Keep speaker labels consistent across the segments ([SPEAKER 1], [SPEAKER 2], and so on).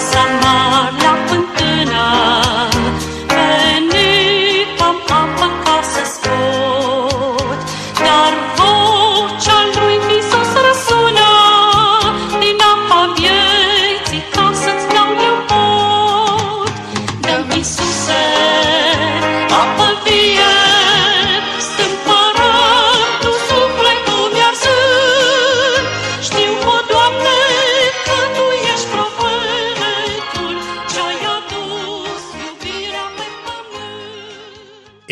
[SPEAKER 1] casa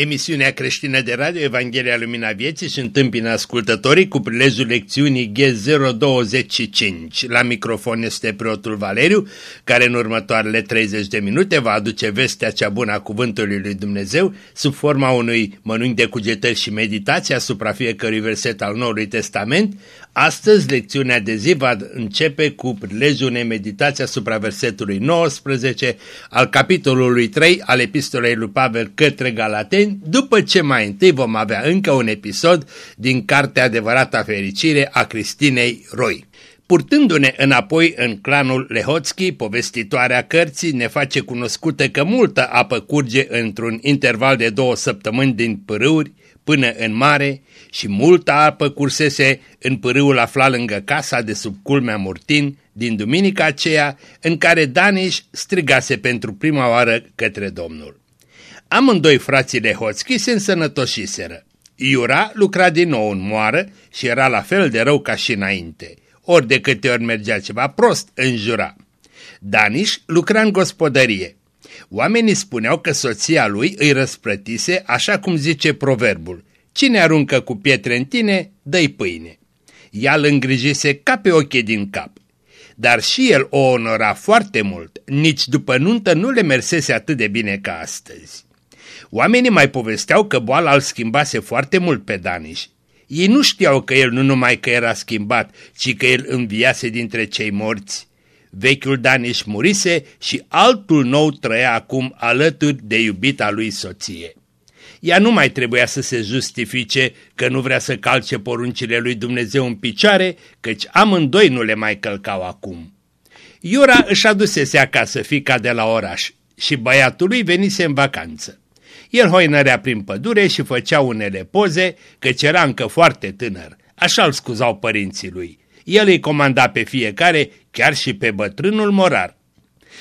[SPEAKER 2] Emisiunea creștină de radio Evanghelia Lumina Vieții și întâmpină ascultătorii cu prilejul lecțiunii G025. La microfon este preotul Valeriu, care în următoarele 30 de minute va aduce vestea cea bună a Cuvântului lui Dumnezeu sub forma unui mănânc de cugetări și meditații asupra fiecărui verset al Noului Testament. Astăzi, lecțiunea de zi va începe cu prilejul unei meditații asupra versetului 19 al capitolului 3 al epistolei lui Pavel către Galateni, după ce mai întâi vom avea încă un episod din Cartea Adevărata Fericire a Cristinei Roy. Purtându-ne înapoi în clanul Lehotski, povestitoarea cărții ne face cunoscută că multă apă curge într-un interval de două săptămâni din pârâuri până în mare și multă apă cursese în pârâul aflat lângă casa de sub culmea Murtin din duminica aceea în care Daniș strigase pentru prima oară către Domnul. Amândoi frații Lehotski se însănătoșiseră. Iura lucra din nou în moară și era la fel de rău ca și înainte. Ori de câte ori mergea ceva prost, înjura. Daniș lucra în gospodărie. Oamenii spuneau că soția lui îi răsplătise așa cum zice proverbul. Cine aruncă cu pietre în tine, dă-i pâine. Ea îl îngrijise ca pe ochii din cap. Dar și el o onora foarte mult, nici după nuntă nu le mersese atât de bine ca astăzi. Oamenii mai povesteau că boala îl schimbase foarte mult pe Daniș. Ei nu știau că el nu numai că era schimbat, ci că el înviase dintre cei morți. Vechiul Daniș murise și altul nou trăia acum alături de iubita lui soție. Ea nu mai trebuia să se justifice că nu vrea să calce poruncile lui Dumnezeu în picioare, căci amândoi nu le mai călcau acum. Iura își adusese acasă fica de la oraș și băiatul lui venise în vacanță. El hoinărea prin pădure și făcea unele poze, căci era încă foarte tânăr. Așa îl scuzau părinții lui. El îi comanda pe fiecare, chiar și pe bătrânul morar.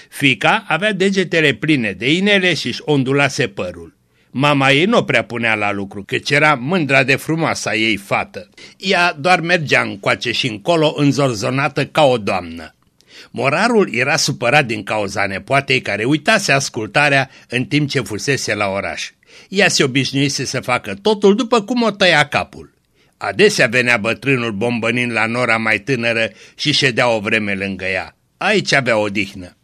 [SPEAKER 2] Fica avea degetele pline de inele și își ondulase părul. Mama ei nu prea punea la lucru, căci era mândra de frumoasa ei fată. Ea doar mergea încoace și încolo înzorzonată ca o doamnă. Morarul era supărat din cauza nepoatei care uitase ascultarea în timp ce fusese la oraș. Ea se obișnuise să facă totul după cum o tăia capul. Adesea venea bătrânul bombănind la nora mai tânără și ședea o vreme lângă ea. Aici avea odihnă.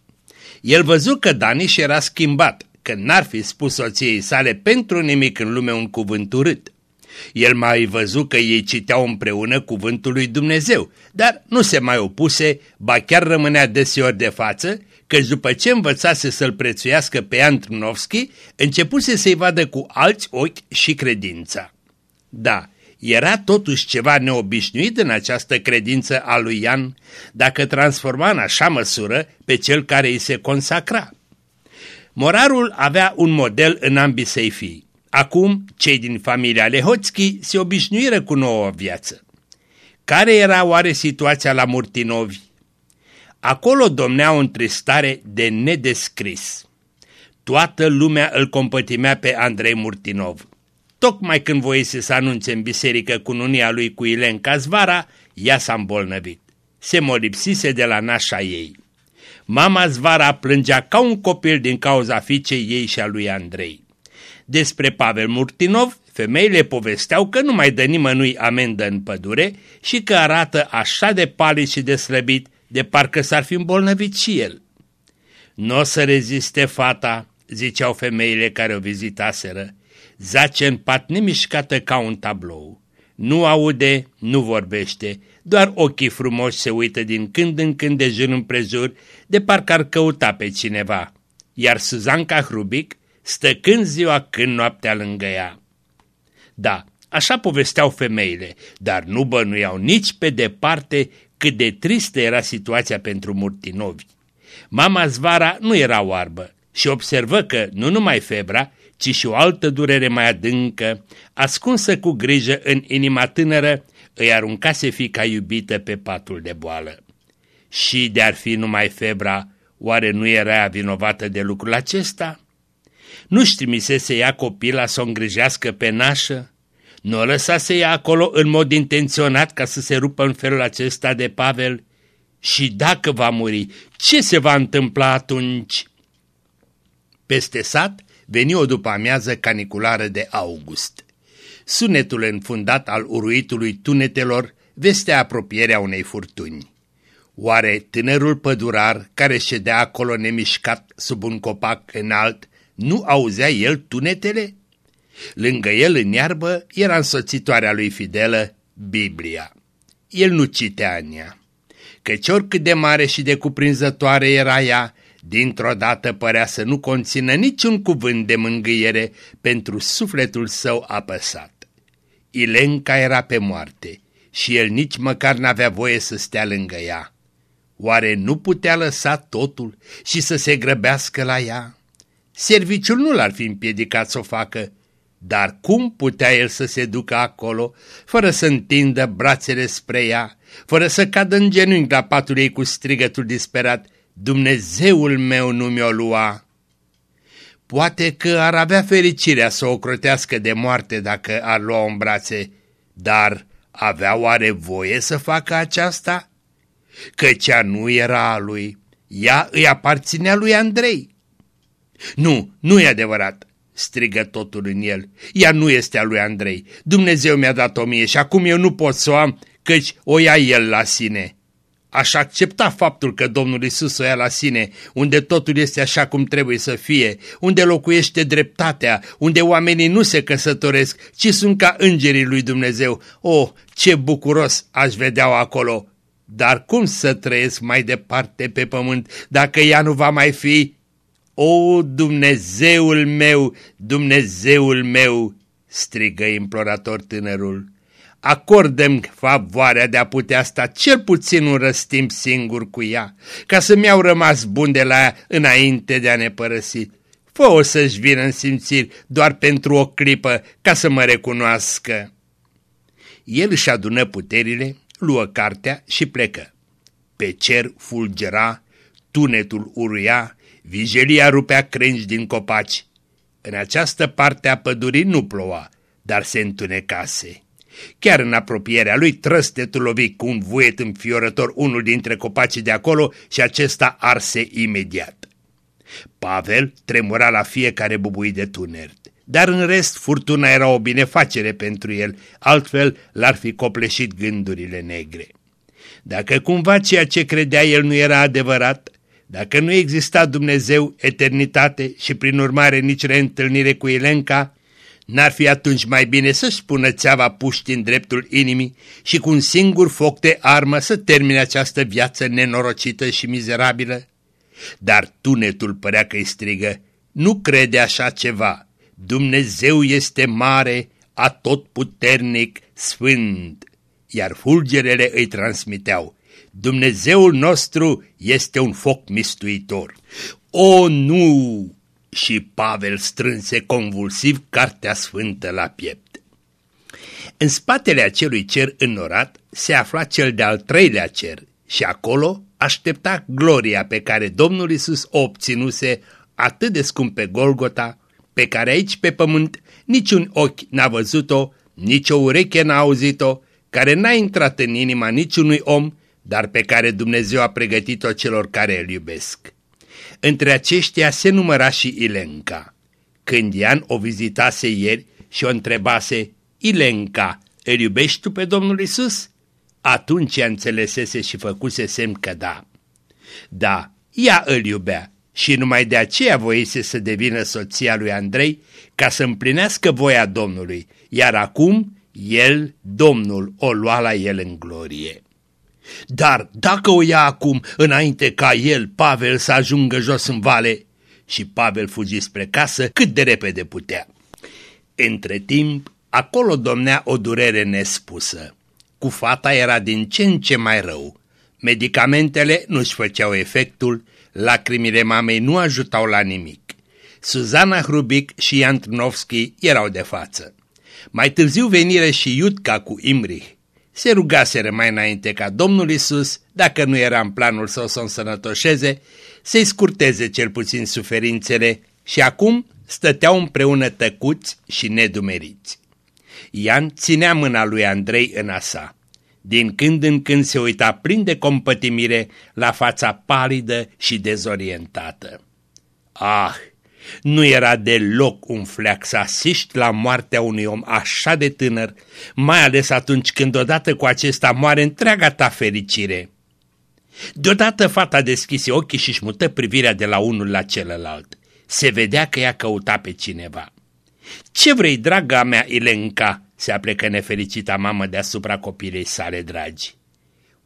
[SPEAKER 2] El văzu că Daniș era schimbat, că n-ar fi spus soției sale pentru nimic în lume un cuvânt urât. El mai văzu că ei citeau împreună cuvântul lui Dumnezeu, dar nu se mai opuse, ba chiar rămânea deseori de față, că după ce învățase să-l prețuiască pe Ian Trnovski, începuse să-i vadă cu alți ochi și credința. Da, era totuși ceva neobișnuit în această credință a lui Ian, dacă transforma în așa măsură pe cel care îi se consacra. Morarul avea un model în ambii săi fii. Acum, cei din familia Lehoțchi se obișnuiră cu nouă viață. Care era oare situația la Murtinovi? Acolo domnea o întristare de nedescris. Toată lumea îl compătimea pe Andrei Murtinov. Tocmai când voise să anunțe în biserică cununia lui cu Ilenca Zvara, ea s-a îmbolnăvit. Se molipsise de la nașa ei. Mama Zvara plângea ca un copil din cauza fiicei ei și a lui Andrei. Despre Pavel Murtinov, femeile povesteau că nu mai dă nimănui amendă în pădure și că arată așa de palid și de slăbit, de parcă s-ar fi îmbolnăvit și el. Nu o să reziste fata, ziceau femeile care o vizitaseră, zace în pat nemișcată ca un tablou. Nu aude, nu vorbește, doar ochii frumoși se uită din când în când de jur împrejur, de parcă ar căuta pe cineva. Iar Suzanca Hrubic stă când ziua, când noaptea lângă ea. Da, așa povesteau femeile, dar nu bănuiau nici pe departe cât de tristă era situația pentru Murtinovi. Mama Zvara nu era oarbă și observă că nu numai febra, ci și o altă durere mai adâncă, ascunsă cu grijă în inima tânără, îi aruncase fica iubită pe patul de boală. Și de-ar fi numai febra, oare nu era ea vinovată de lucrul acesta? Nu-și trimisese ea copila să o îngrijească pe nașă? Nu o lăsase ea acolo în mod intenționat ca să se rupă în felul acesta de Pavel? Și dacă va muri, ce se va întâmpla atunci? Peste sat veni o după amiază caniculară de august. Sunetul înfundat al uruitului tunetelor vestea apropierea unei furtuni. Oare tânărul pădurar care ședea acolo nemișcat sub un copac înalt nu auzea el tunetele? Lângă el în iarbă era însoțitoarea lui fidelă, Biblia. El nu citea în ea, căci oricât de mare și de cuprinzătoare era ea, dintr-o dată părea să nu conțină niciun cuvânt de mângâiere pentru sufletul său apăsat. Ilenca era pe moarte și el nici măcar n-avea voie să stea lângă ea. Oare nu putea lăsa totul și să se grăbească la ea? Serviciul nu l-ar fi împiedicat să o facă, dar cum putea el să se ducă acolo, fără să întindă brațele spre ea, fără să cadă în genunchi la patul ei cu strigătul disperat, Dumnezeul meu nu mi-o lua? Poate că ar avea fericirea să o crotească de moarte dacă ar lua în brațe, dar avea oare voie să facă aceasta? Căci ea nu era a lui, ea îi aparținea lui Andrei. Nu, nu e adevărat, strigă totul în el. Ea nu este a lui Andrei. Dumnezeu mi-a dat-o mie și acum eu nu pot să o am, căci o ia el la sine. Aș accepta faptul că Domnul Isus o ia la sine, unde totul este așa cum trebuie să fie, unde locuiește dreptatea, unde oamenii nu se căsătoresc, ci sunt ca îngerii lui Dumnezeu. Oh, ce bucuros aș vedea-o acolo! Dar cum să trăiesc mai departe pe pământ dacă ea nu va mai fi o, Dumnezeul meu, Dumnezeul meu!" strigă implorator tânărul. Acordăm favoarea de a putea sta cel puțin un răstimp singur cu ea, ca să mi-au rămas bun de la ea înainte de a ne părăsi. Fă-o să-și vină în simțiri doar pentru o clipă, ca să mă recunoască. El își adună puterile, luă cartea și plecă. Pe cer fulgera, tunetul uruia, Vijelia rupea crengi din copaci. În această parte a pădurii nu ploua, dar se întunecase. Chiar în apropierea lui trăstetul lovi cu un vuiet înfiorător unul dintre copacii de acolo și acesta arse imediat. Pavel tremura la fiecare bubui de tunert, dar în rest furtuna era o binefacere pentru el, altfel l-ar fi copleșit gândurile negre. Dacă cumva ceea ce credea el nu era adevărat, dacă nu exista Dumnezeu, eternitate și prin urmare nici reîntâlnire cu Elenca, n-ar fi atunci mai bine să-și spună țeava puști în dreptul inimii și cu un singur foc de armă să termine această viață nenorocită și mizerabilă? Dar tunetul părea că-i strigă, nu crede așa ceva, Dumnezeu este mare, atotputernic, sfânt, iar fulgerele îi transmiteau, Dumnezeul nostru este un foc mistuitor. O, nu! Și Pavel strânse convulsiv cartea sfântă la piept. În spatele acelui cer înnorat se afla cel de-al treilea cer și acolo aștepta gloria pe care Domnul Isus o obținuse atât de scump pe Golgota, pe care aici pe pământ niciun ochi n-a văzut-o, nici o ureche n-a auzit-o, care n-a intrat în inima niciunui om dar pe care Dumnezeu a pregătit-o celor care îl iubesc. Între aceștia se număra și Ilenca. Când Ian o vizitase ieri și o întrebase, Ilenca, îl iubești tu pe Domnul Isus? Atunci ea înțelesese și făcuse semn că da. Da, ea îl iubea și numai de aceea voise să devină soția lui Andrei ca să împlinească voia Domnului, iar acum el, Domnul, o lua la el în glorie. Dar dacă o ia acum, înainte ca el, Pavel, să ajungă jos în vale, și Pavel fugi spre casă cât de repede putea. Între timp, acolo domnea o durere nespusă. Cu fata era din ce în ce mai rău. Medicamentele nu-și făceau efectul, Lacrimile mamei nu ajutau la nimic. Suzana Hrubic și Ian Trnovski erau de față. Mai târziu venire și Iutca cu Imrich. Se rugaseră mai înainte ca Domnul Isus, dacă nu era în planul său să o însănătoșeze, să-i scurteze cel puțin suferințele și acum stăteau împreună tăcuți și nedumeriți. Ian ținea mâna lui Andrei în a sa. Din când în când se uita plin de compătimire la fața palidă și dezorientată. Ah, nu era deloc un fleac să asiști la moartea unui om așa de tânăr, mai ales atunci când odată cu acesta moare întreaga ta fericire. Deodată fata deschise ochii și-și mută privirea de la unul la celălalt. Se vedea că ea căuta pe cineva. Ce vrei, draga mea Ilenca?" se aplecă nefericita mamă deasupra copilei sale dragi.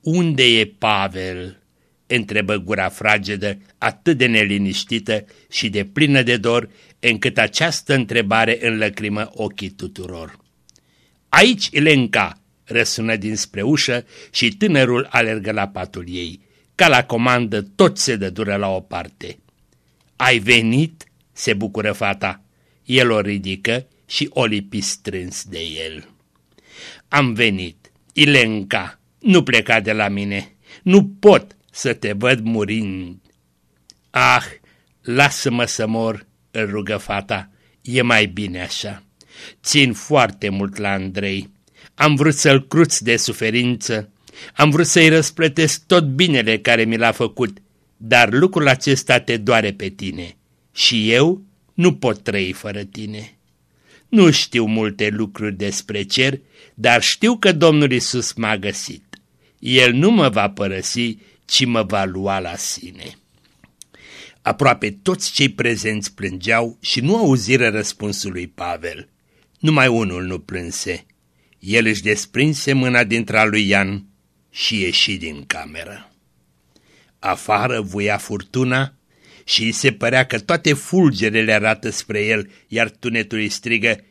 [SPEAKER 2] Unde e Pavel?" Întrebă gura fragedă, atât de neliniștită și de plină de dor, încât această întrebare înlăcrimă ochii tuturor. Aici, Ilenca!" răsună dinspre ușă și tânărul alergă la patul ei. Ca la comandă, tot se dădură la o parte. Ai venit?" se bucură fata. El o ridică și o lipi strâns de el. Am venit. Ilenca, nu pleca de la mine. Nu pot să te văd murind. Ah, lasă-mă să mor, îl rugă fata. E mai bine așa. Țin foarte mult la Andrei. Am vrut să-l cruț de suferință. Am vrut să-i răsplătesc tot binele care mi l-a făcut, dar lucrul acesta te doare pe tine și eu nu pot trăi fără tine. Nu știu multe lucruri despre cer, dar știu că Domnul Isus m-a găsit. El nu mă va părăsi, ci mă va lua la sine. Aproape toți cei prezenți plângeau și nu auziră răspunsul lui Pavel. Numai unul nu plânse. El își desprinse mâna dintre lui Ian și ieși din cameră. Afară vuia furtuna și îi se părea că toate fulgerele arată spre el, iar tunetul îi strigă,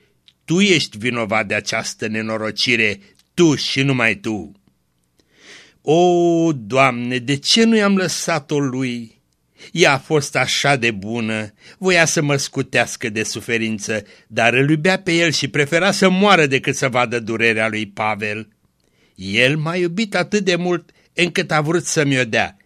[SPEAKER 2] Tu ești vinovat de această nenorocire, tu și numai tu. O, Doamne, de ce nu i-am lăsat-o lui? Ea a fost așa de bună, voia să mă scutească de suferință, dar îl iubea pe el și prefera să moară decât să vadă durerea lui Pavel. El m-a iubit atât de mult încât a vrut să-mi o dea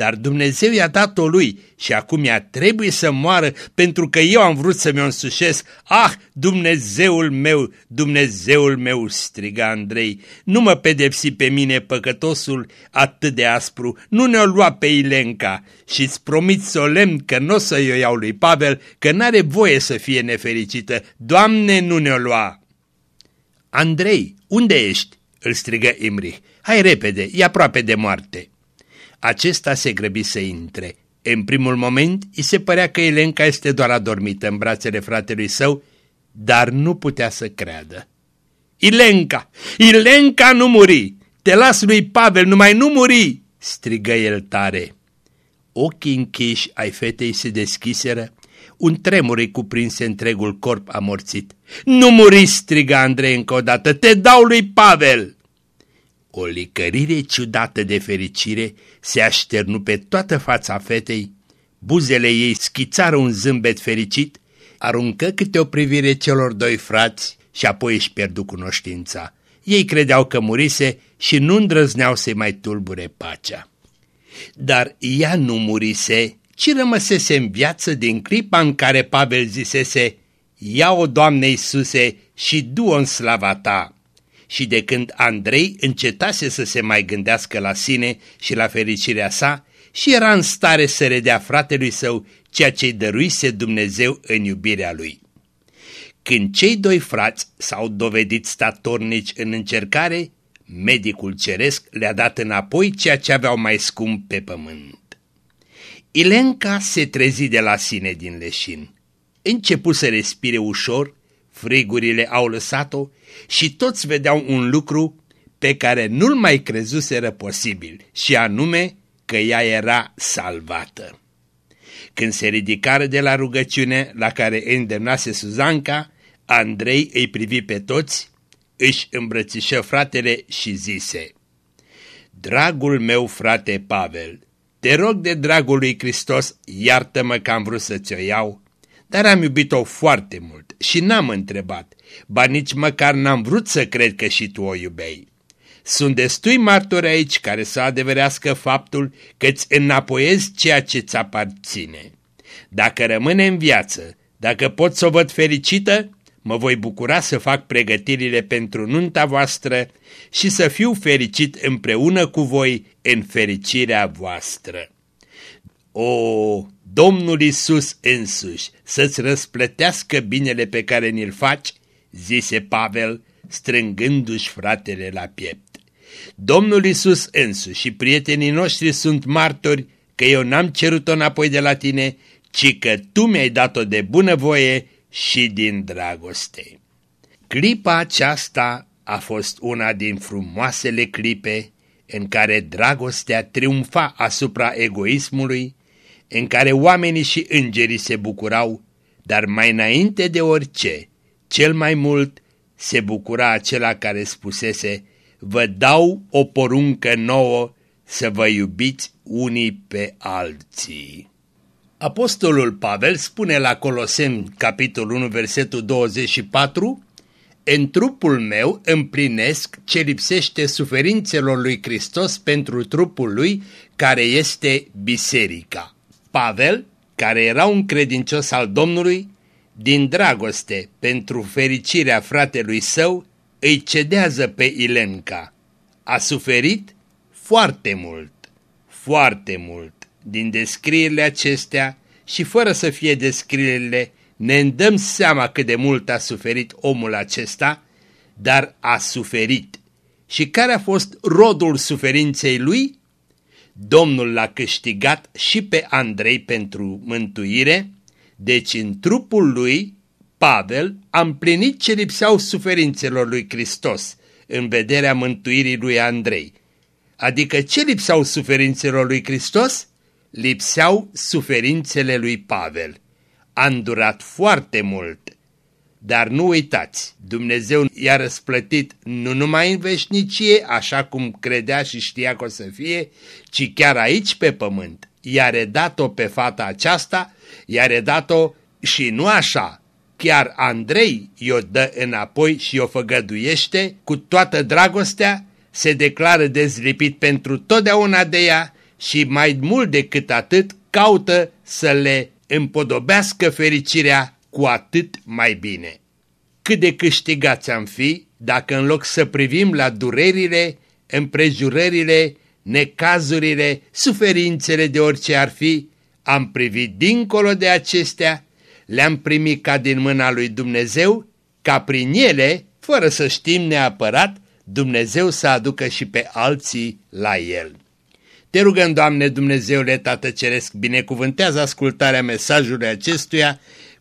[SPEAKER 2] dar Dumnezeu i-a dat-o lui și acum ea trebuie să moară pentru că eu am vrut să mi-o însușesc. Ah, Dumnezeul meu, Dumnezeul meu, striga Andrei, nu mă pedepsi pe mine, păcătosul, atât de aspru, nu ne-o lua pe Ilenca și-ți promit solemn că nu o să-i o iau lui Pavel, că n-are voie să fie nefericită. Doamne, nu ne-o lua! Andrei, unde ești? îl strigă Imrich. Hai repede, e aproape de moarte. Acesta se grăbi să intre. În primul moment, îi se părea că Elenca este doar adormită în brațele fratelui său, dar nu putea să creadă. Ilenca! Ilenca nu muri! Te las lui Pavel, numai nu muri! strigă el tare. Ochii închiși ai fetei se deschiseră, un tremur îi cuprinse întregul corp amorțit. Nu muri, striga Andrei încă o dată, te dau lui Pavel! O licărire ciudată de fericire se așternu pe toată fața fetei, buzele ei schițară un zâmbet fericit, aruncă câte o privire celor doi frați și apoi își pierdu cunoștința. Ei credeau că murise și nu îndrăzneau să-i mai tulbure pacea. Dar ea nu murise, ci rămăsese în viață din clipa în care Pavel zisese, Ia-o, Doamne Iisuse, și du-o în slava ta și de când Andrei încetase să se mai gândească la sine și la fericirea sa și era în stare să redea fratelui său ceea ce-i dăruise Dumnezeu în iubirea lui. Când cei doi frați s-au dovedit statornici în încercare, medicul ceresc le-a dat înapoi ceea ce aveau mai scump pe pământ. Ilenca se trezi de la sine din leșin. Începu să respire ușor frigurile au lăsat-o și toți vedeau un lucru pe care nu-l mai crezuseră posibil, și anume că ea era salvată. Când se ridicară de la rugăciune la care îndemnase Suzanca, Andrei îi privi pe toți, își îmbrățișă fratele și zise, Dragul meu frate Pavel, Te rog de dragul lui Hristos, iartă-mă că am vrut să ți-o iau, dar am iubit-o foarte mult și n-am întrebat, ba nici măcar n-am vrut să cred că și tu o iubeai. Sunt destui martori aici care să adeverească faptul că îți înapoiezi ceea ce ți aparține. Dacă rămâne în viață, dacă pot să o văd fericită, mă voi bucura să fac pregătirile pentru nunta voastră și să fiu fericit împreună cu voi în fericirea voastră. O, Domnul Isus însuși să-ți răsplătească binele pe care ni-l faci, zise Pavel, strângându-și fratele la piept. Domnul Isus însuși și prietenii noștri sunt martori că eu n-am cerut-o înapoi de la tine, ci că tu mi-ai dat-o de bunăvoie și din dragoste. Clipa aceasta a fost una din frumoasele clipe în care dragostea triumfa asupra egoismului, în care oamenii și îngerii se bucurau, dar mai înainte de orice, cel mai mult se bucura acela care spusese, vă dau o poruncă nouă să vă iubiți unii pe alții. Apostolul Pavel spune la Coloseni, capitolul 1, versetul 24, În trupul meu împlinesc ce lipsește suferințelor lui Hristos pentru trupul lui, care este biserica. Pavel, care era un credincios al Domnului, din dragoste pentru fericirea fratelui său, îi cedează pe Ilenca. A suferit foarte mult, foarte mult. Din descrierile acestea și fără să fie descrierile, ne îndăm seama cât de mult a suferit omul acesta, dar a suferit. Și care a fost rodul suferinței lui? Domnul l-a câștigat și pe Andrei pentru mântuire, deci în trupul lui, Pavel, a împlinit ce lipseau suferințelor lui Hristos în vederea mântuirii lui Andrei. Adică ce lipseau suferințelor lui Hristos? Lipseau suferințele lui Pavel. A îndurat foarte mult. Dar nu uitați, Dumnezeu i-a răsplătit nu numai în veșnicie, așa cum credea și știa că o să fie, ci chiar aici pe pământ. I-a redat-o pe fata aceasta, i-a redat-o și nu așa, chiar Andrei i-o dă înapoi și o făgăduiește cu toată dragostea, se declară dezlipit pentru totdeauna de ea și mai mult decât atât caută să le împodobească fericirea cu atât mai bine. Cât de câștigați am fi dacă în loc să privim la durerile, împrejurările, necazurile, suferințele de orice ar fi, am privit dincolo de acestea, le-am primit ca din mâna lui Dumnezeu, ca prin ele, fără să știm neapărat, Dumnezeu să aducă și pe alții la El. Te rugăm, Doamne Dumnezeule Tată Ceresc, binecuvântează ascultarea mesajului acestuia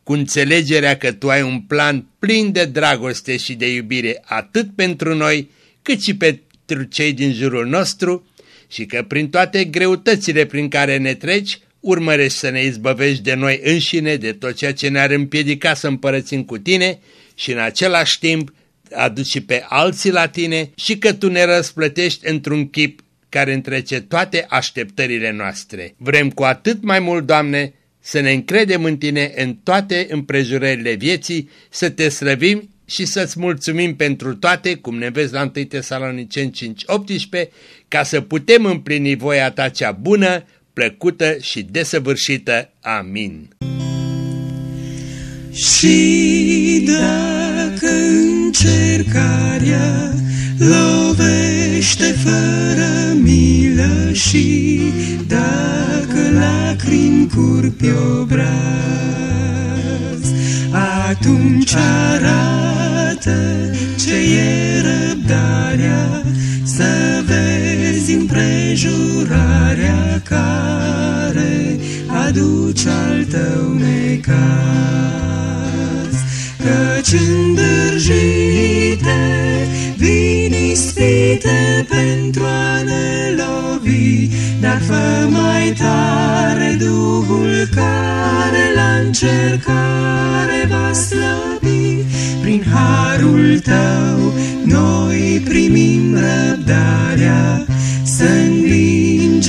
[SPEAKER 2] cu înțelegerea că Tu ai un plan plin de dragoste și de iubire atât pentru noi, cât și pentru cei din jurul nostru și că prin toate greutățile prin care ne treci, urmărești să ne izbăvești de noi înșine, de tot ceea ce ne-ar împiedica să împărățim cu tine și în același timp aduci și pe alții la tine și că tu ne răsplătești într-un chip care întrece toate așteptările noastre. Vrem cu atât mai mult, Doamne, să ne încredem în Tine în toate împrejurările vieții, să Te slăvim și să-ți mulțumim pentru toate, cum ne vezi la 1 Tesaloniceni 5.18, ca să putem împlini voia Ta cea bună, plăcută și desăvârșită. Amin.
[SPEAKER 3] Și dacă încercarea lovește fără milă și dacă lacrimi curg pe obraz, atunci arată ce e răbdarea să vezi împrejurarea care aduce al tău necaz. Căci îndârjite vin ispite pentru a ne lovi, dar fă mai tare Duhul care la încercare va slăbi. Prin harul tău noi primim răbdarea să învinge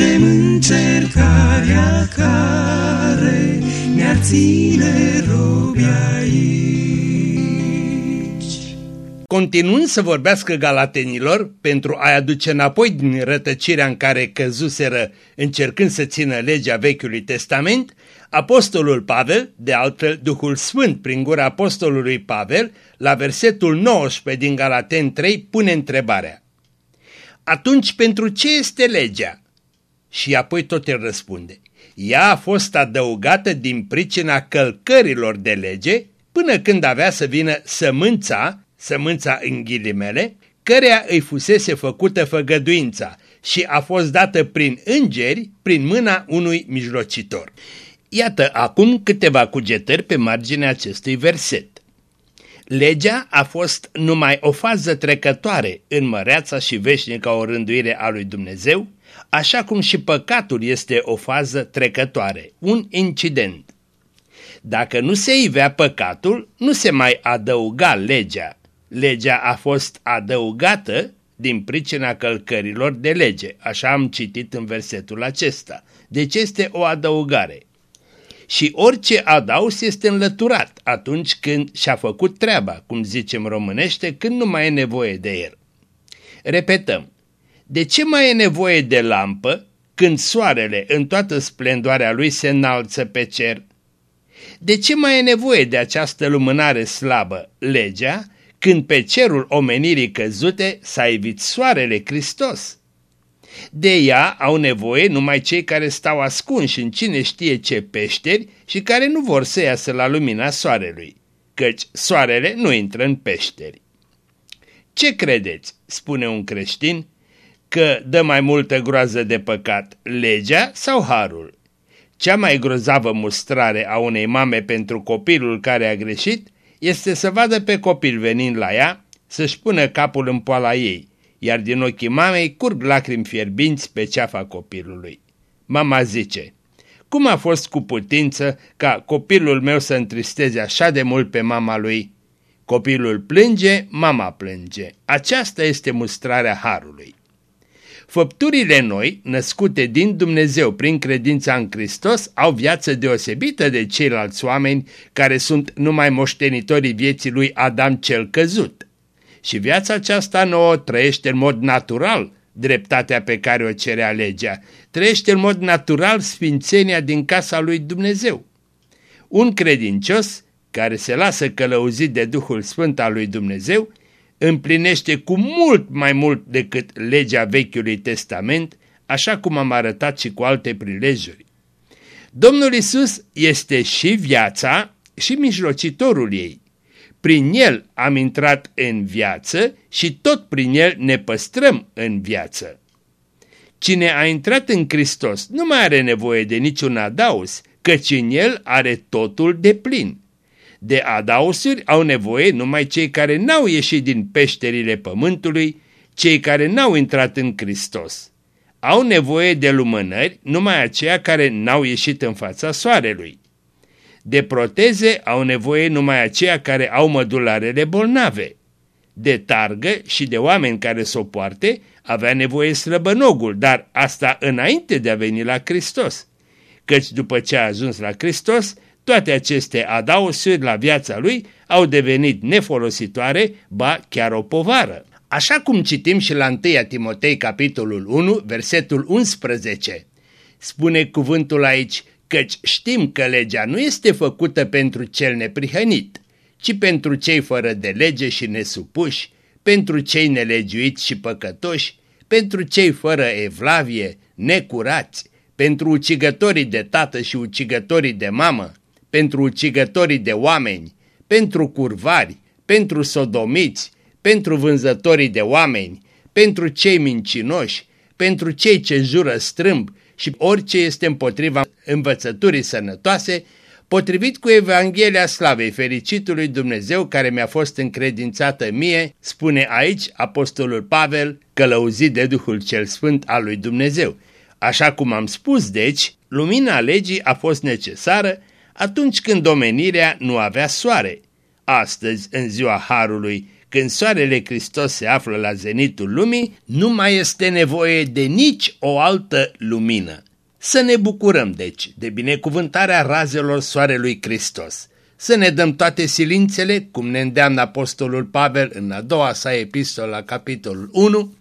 [SPEAKER 3] mergem încercarea care ne-ar ține robi aici.
[SPEAKER 2] Continuând să vorbească galatenilor pentru a-i aduce înapoi din rătăcirea în care căzuseră încercând să țină legea Vechiului Testament, Apostolul Pavel, de altfel Duhul Sfânt prin gura apostolului Pavel, la versetul 19 din Galaten 3 pune întrebarea. Atunci pentru ce este legea? Și apoi tot el răspunde. Ea a fost adăugată din pricina călcărilor de lege până când avea să vină sămânța, sămânța în ghilimele, căreia îi fusese făcută făgăduința și a fost dată prin îngeri prin mâna unui mijlocitor. Iată acum câteva cugetări pe marginea acestui verset. Legea a fost numai o fază trecătoare în măreața și veșnică o rânduire a lui Dumnezeu, așa cum și păcatul este o fază trecătoare, un incident. Dacă nu se ivea păcatul, nu se mai adăuga legea. Legea a fost adăugată din pricina călcărilor de lege, așa am citit în versetul acesta. Deci este o adăugare și orice adaus este înlăturat atunci când și-a făcut treaba, cum zicem românește, când nu mai e nevoie de el. Repetăm, de ce mai e nevoie de lampă când soarele în toată splendoarea lui se înalță pe cer? De ce mai e nevoie de această lumânare slabă, legea, când pe cerul omenirii căzute s-a evit soarele Hristos? De ea au nevoie numai cei care stau ascunși în cine știe ce peșteri și care nu vor să iasă la lumina soarelui, căci soarele nu intră în peșteri. Ce credeți, spune un creștin, că dă mai multă groază de păcat, legea sau harul? Cea mai grozavă mustrare a unei mame pentru copilul care a greșit este să vadă pe copil venind la ea, să-și pună capul în poala ei, iar din ochii mamei curg lacrimi fierbinți pe ceafa copilului. Mama zice, cum a fost cu putință ca copilul meu să întristeze așa de mult pe mama lui? Copilul plânge, mama plânge. Aceasta este mustrarea Harului. Făpturile noi, născute din Dumnezeu prin credința în Hristos, au viață deosebită de ceilalți oameni care sunt numai moștenitorii vieții lui Adam cel căzut. Și viața aceasta nouă trăiește în mod natural dreptatea pe care o cerea legea, trăiește în mod natural sfințenia din casa lui Dumnezeu. Un credincios care se lasă călăuzit de Duhul Sfânt al lui Dumnezeu împlinește cu mult mai mult decât legea Vechiului Testament, așa cum am arătat și cu alte prilejuri. Domnul Isus este și viața și mijlocitorul ei. Prin el am intrat în viață și tot prin el ne păstrăm în viață. Cine a intrat în Hristos nu mai are nevoie de niciun adaus, căci în el are totul de plin. De adausuri au nevoie numai cei care n-au ieșit din peșterile pământului, cei care n-au intrat în Hristos. Au nevoie de lumânări numai aceia care n-au ieșit în fața soarelui. De proteze au nevoie numai aceia care au mădularele bolnave. De targă și de oameni care s-o poarte avea nevoie slăbănogul, dar asta înainte de a veni la Hristos. Căci după ce a ajuns la Hristos, toate aceste adaosuri la viața lui au devenit nefolositoare, ba chiar o povară. Așa cum citim și la 1 Timotei capitolul 1, versetul 11. Spune cuvântul aici, căci știm că legea nu este făcută pentru cel neprihănit, ci pentru cei fără de lege și nesupuși, pentru cei nelegiuiți și păcătoși, pentru cei fără evlavie, necurați, pentru ucigătorii de tată și ucigătorii de mamă, pentru ucigătorii de oameni, pentru curvari, pentru sodomiți, pentru vânzătorii de oameni, pentru cei mincinoși, pentru cei ce jură strâmb și orice este împotriva învățăturii sănătoase, potrivit cu Evanghelia Slavei fericitului Dumnezeu care mi-a fost încredințată mie, spune aici Apostolul Pavel, călăuzit de Duhul cel Sfânt al lui Dumnezeu. Așa cum am spus, deci, lumina legii a fost necesară atunci când omenirea nu avea soare. Astăzi, în ziua Harului, când soarele Hristos se află la zenitul lumii, nu mai este nevoie de nici o altă lumină. Să ne bucurăm, deci, de binecuvântarea razelor soarelui Hristos. Să ne dăm toate silințele, cum ne îndeamnă Apostolul Pavel în a doua sa epistolă la capitolul 1,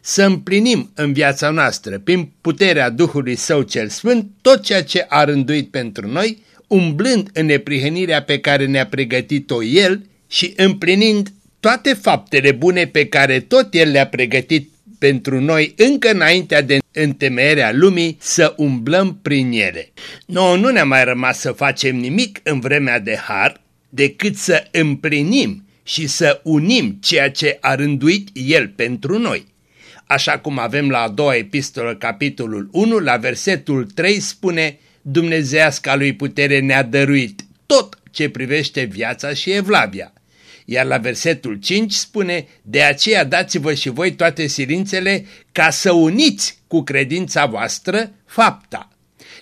[SPEAKER 2] să împlinim în viața noastră, prin puterea Duhului Său cel Sfânt, tot ceea ce a rânduit pentru noi, umblând în neprihănirea pe care ne-a pregătit-o El și împlinind toate faptele bune pe care tot El le-a pregătit pentru noi încă înaintea de întemeierea lumii să umblăm prin ele. Noi nu ne-a mai rămas să facem nimic în vremea de har decât să împlinim și să unim ceea ce a rânduit El pentru noi. Așa cum avem la a doua epistolă, capitolul 1, la versetul 3 spune Dumnezeiasca lui putere ne-a dăruit tot ce privește viața și evlavia. Iar la versetul 5 spune, de aceea dați-vă și voi toate silințele ca să uniți cu credința voastră fapta.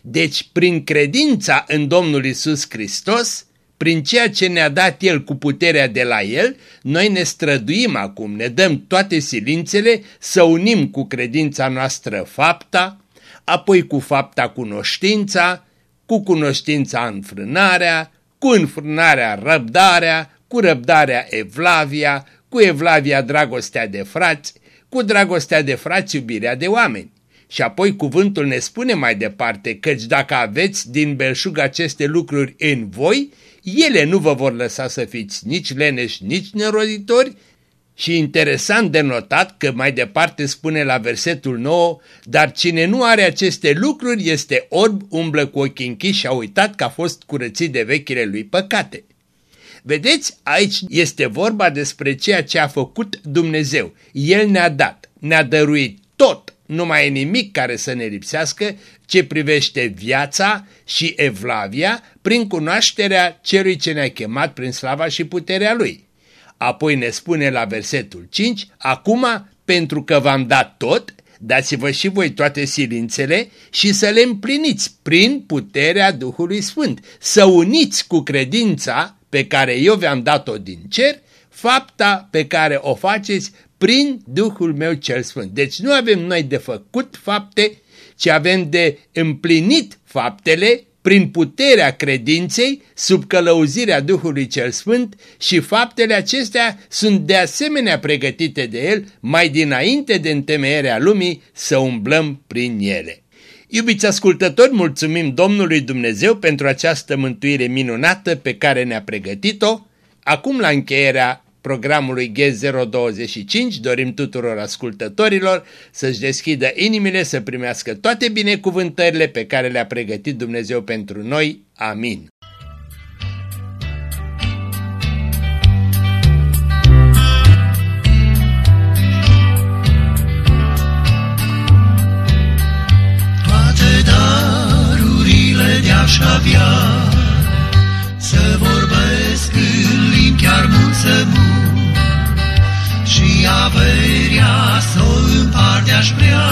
[SPEAKER 2] Deci, prin credința în Domnul Isus Hristos, prin ceea ce ne-a dat El cu puterea de la El, noi ne străduim acum, ne dăm toate silințele să unim cu credința noastră fapta, apoi cu fapta cunoștința, cu cunoștința înfrânarea, cu înfrânarea răbdarea, cu răbdarea Evlavia, cu Evlavia dragostea de frați, cu dragostea de frați iubirea de oameni. Și apoi cuvântul ne spune mai departe, căci dacă aveți din belșug aceste lucruri în voi, ele nu vă vor lăsa să fiți nici leneși, nici neroditori, și interesant de notat că mai departe spune la versetul 9, dar cine nu are aceste lucruri este orb, umblă cu ochii închiși și a uitat că a fost curățit de vechile lui păcate. Vedeți, aici este vorba despre ceea ce a făcut Dumnezeu. El ne-a dat, ne-a dăruit tot, nu mai e nimic care să ne lipsească ce privește viața și evlavia prin cunoașterea celui ce ne-a chemat prin slava și puterea lui. Apoi ne spune la versetul 5, acum, pentru că v-am dat tot, dați-vă și voi toate silințele și să le împliniți prin puterea Duhului Sfânt, să uniți cu credința pe care eu vi-am dat-o din cer, fapta pe care o faceți prin Duhul meu cel Sfânt. Deci nu avem noi de făcut fapte, ci avem de împlinit faptele prin puterea credinței, sub călăuzirea Duhului cel Sfânt și faptele acestea sunt de asemenea pregătite de El mai dinainte de întemeierea lumii să umblăm prin ele. Iubiți ascultători, mulțumim Domnului Dumnezeu pentru această mântuire minunată pe care ne-a pregătit-o. Acum, la încheierea programului G025, dorim tuturor ascultătorilor să-și deschidă inimile, să primească toate binecuvântările pe care le-a pregătit Dumnezeu pentru noi. Amin.
[SPEAKER 3] aș avea chiar mult să Și averia să o împarte aș vrea